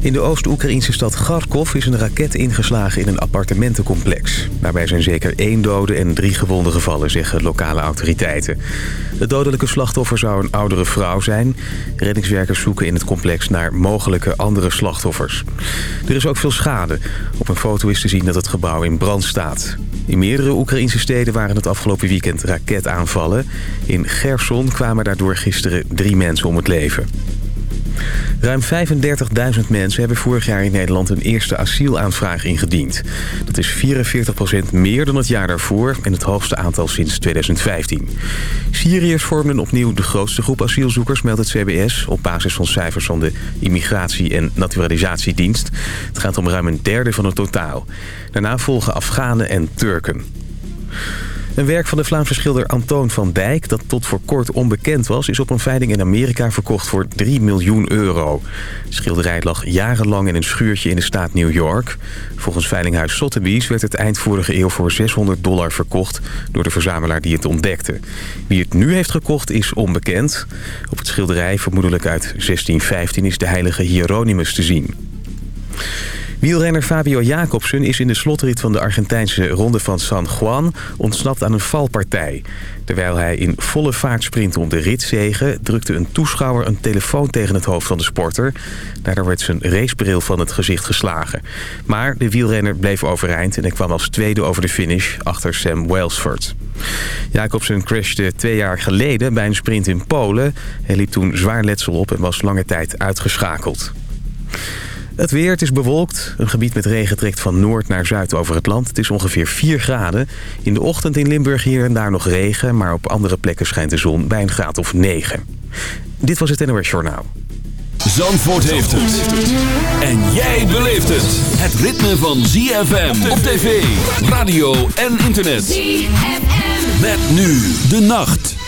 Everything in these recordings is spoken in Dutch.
In de Oost-Oekraïnse stad Kharkov is een raket ingeslagen in een appartementencomplex. Daarbij zijn zeker één dode en drie gewonden gevallen, zeggen lokale autoriteiten. Het dodelijke slachtoffer zou een oudere vrouw zijn. Reddingswerkers zoeken in het complex naar mogelijke andere slachtoffers. Er is ook veel schade. Op een foto is te zien dat het gebouw in brand staat. In meerdere Oekraïnse steden waren het afgelopen weekend raketaanvallen. In Gerson kwamen daardoor gisteren drie mensen om het leven. Ruim 35.000 mensen hebben vorig jaar in Nederland een eerste asielaanvraag ingediend. Dat is 44% meer dan het jaar daarvoor en het hoogste aantal sinds 2015. Syriërs vormden opnieuw de grootste groep asielzoekers, meldt het CBS... op basis van cijfers van de Immigratie- en Naturalisatiedienst. Het gaat om ruim een derde van het totaal. Daarna volgen Afghanen en Turken. Een werk van de Vlaamse schilder Antoon van Dijk... dat tot voor kort onbekend was... is op een veiling in Amerika verkocht voor 3 miljoen euro. De schilderij lag jarenlang in een schuurtje in de staat New York. Volgens veilinghuis Sotheby's werd het eind vorige eeuw voor 600 dollar verkocht... door de verzamelaar die het ontdekte. Wie het nu heeft gekocht is onbekend. Op het schilderij, vermoedelijk uit 1615, is de heilige Hieronymus te zien. Wielrenner Fabio Jacobsen is in de slotrit van de Argentijnse ronde van San Juan ontsnapt aan een valpartij. Terwijl hij in volle vaart sprintte om de ritzegen... drukte een toeschouwer een telefoon tegen het hoofd van de sporter. Daardoor werd zijn racebril van het gezicht geslagen. Maar de wielrenner bleef overeind en hij kwam als tweede over de finish achter Sam Welsford. Jacobsen crashte twee jaar geleden bij een sprint in Polen. Hij liep toen zwaar letsel op en was lange tijd uitgeschakeld. Het weer, het is bewolkt. Een gebied met regen trekt van noord naar zuid over het land. Het is ongeveer 4 graden. In de ochtend in Limburg hier en daar nog regen... maar op andere plekken schijnt de zon bij een graad of 9. Dit was het NOS Journaal. Zandvoort heeft het. En jij beleeft het. Het ritme van ZFM op tv, radio en internet. ZFM. Met nu de nacht.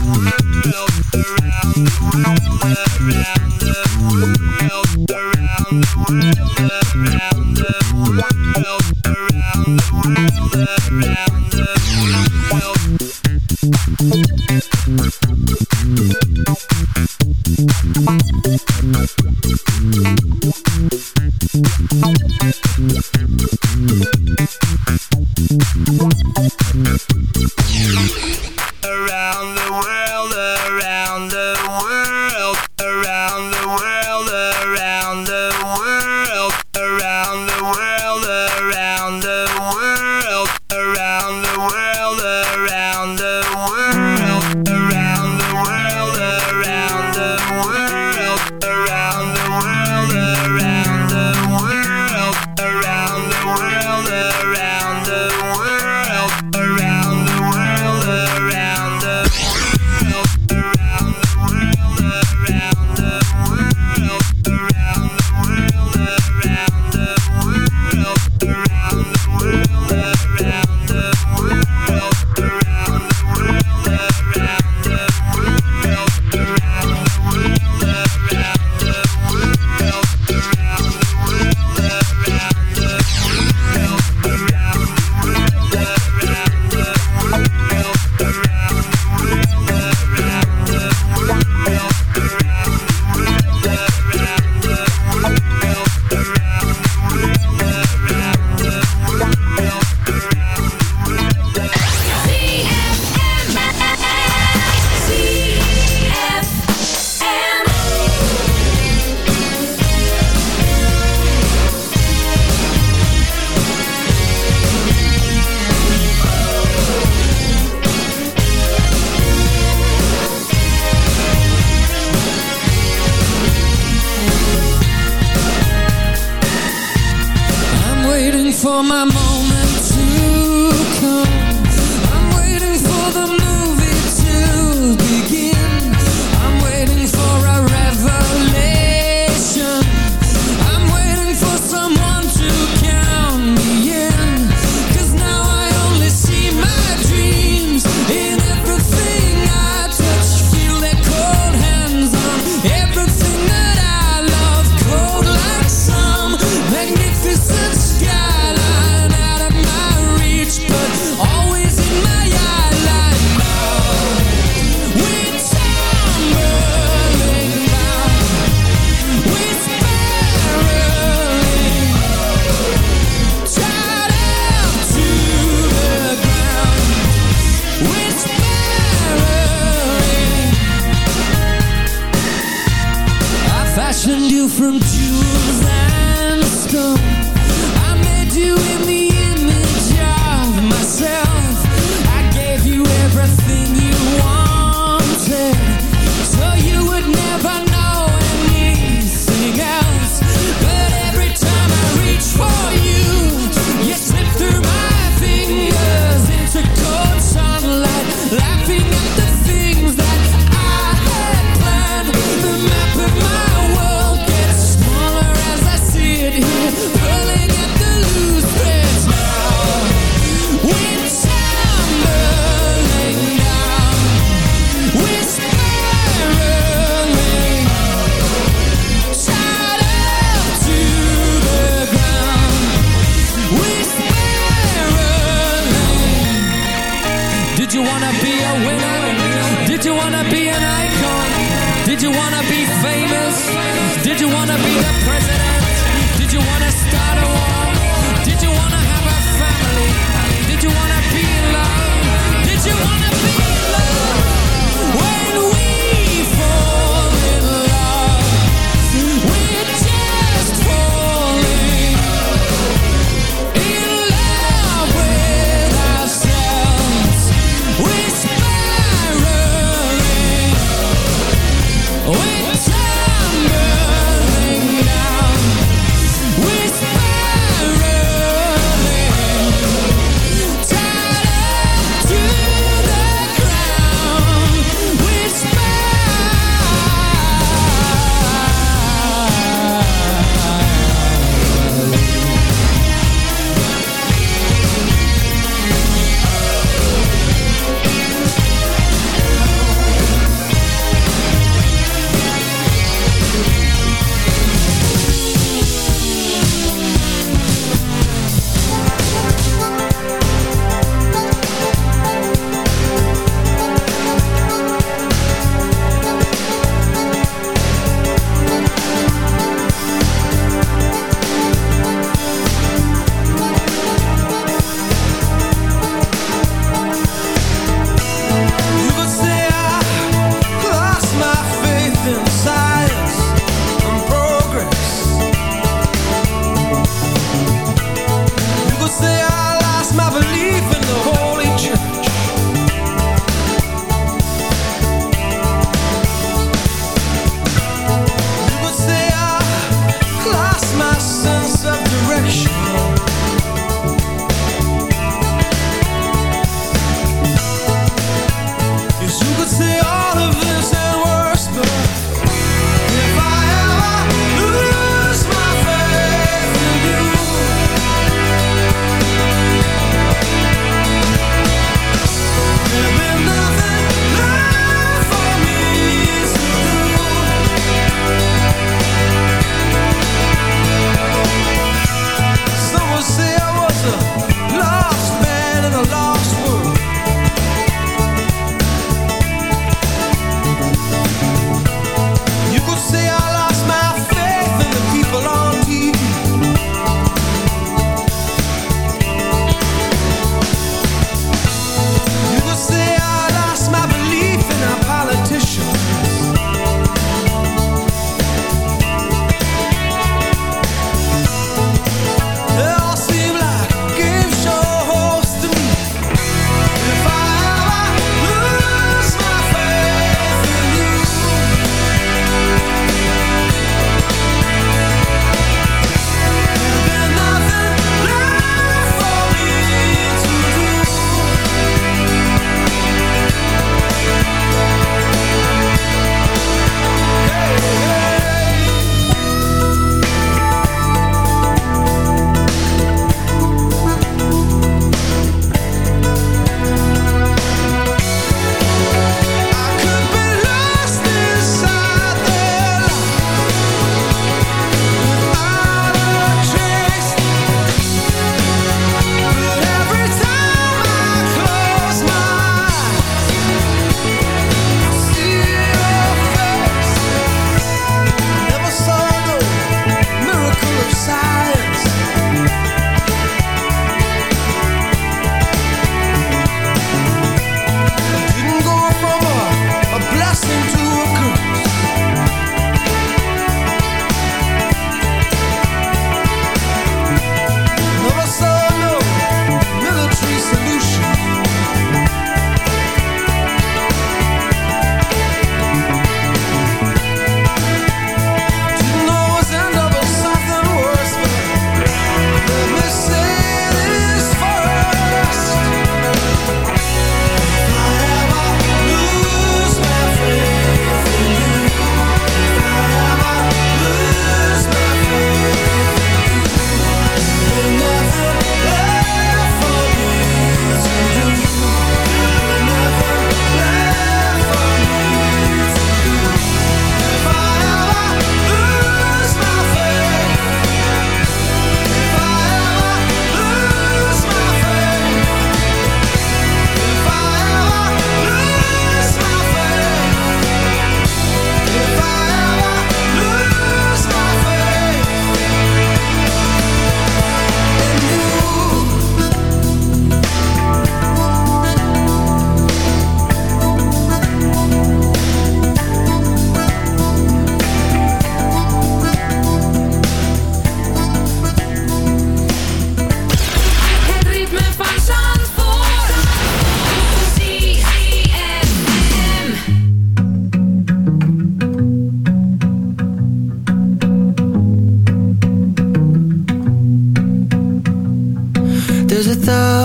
around, around, around, around.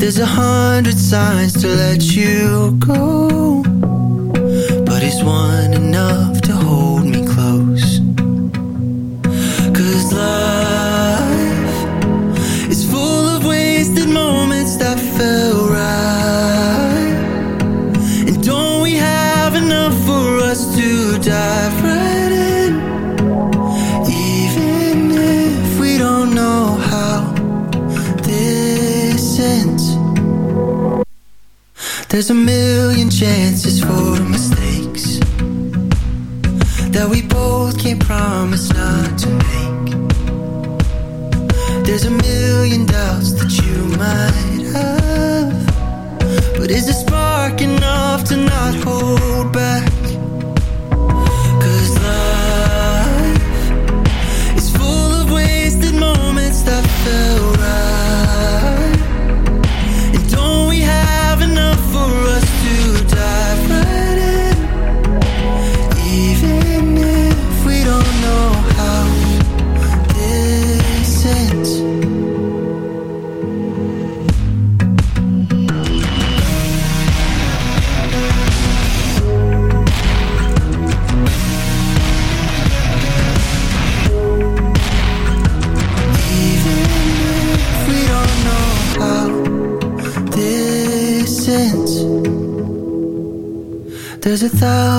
There's a hundred signs to let you go But is one enough? There's a million chances for mistakes That we both can't promise not to a thousand.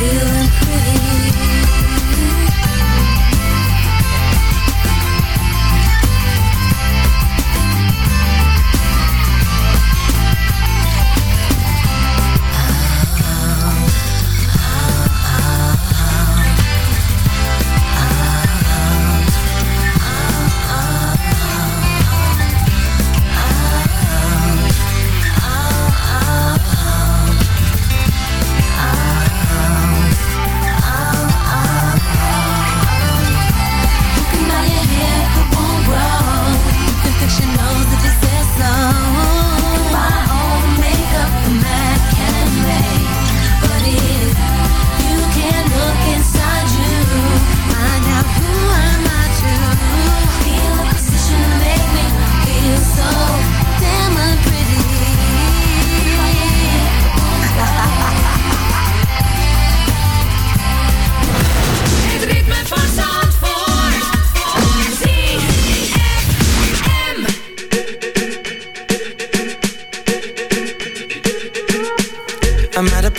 you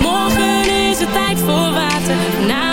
Morgen is het tijd voor water. Na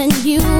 and you.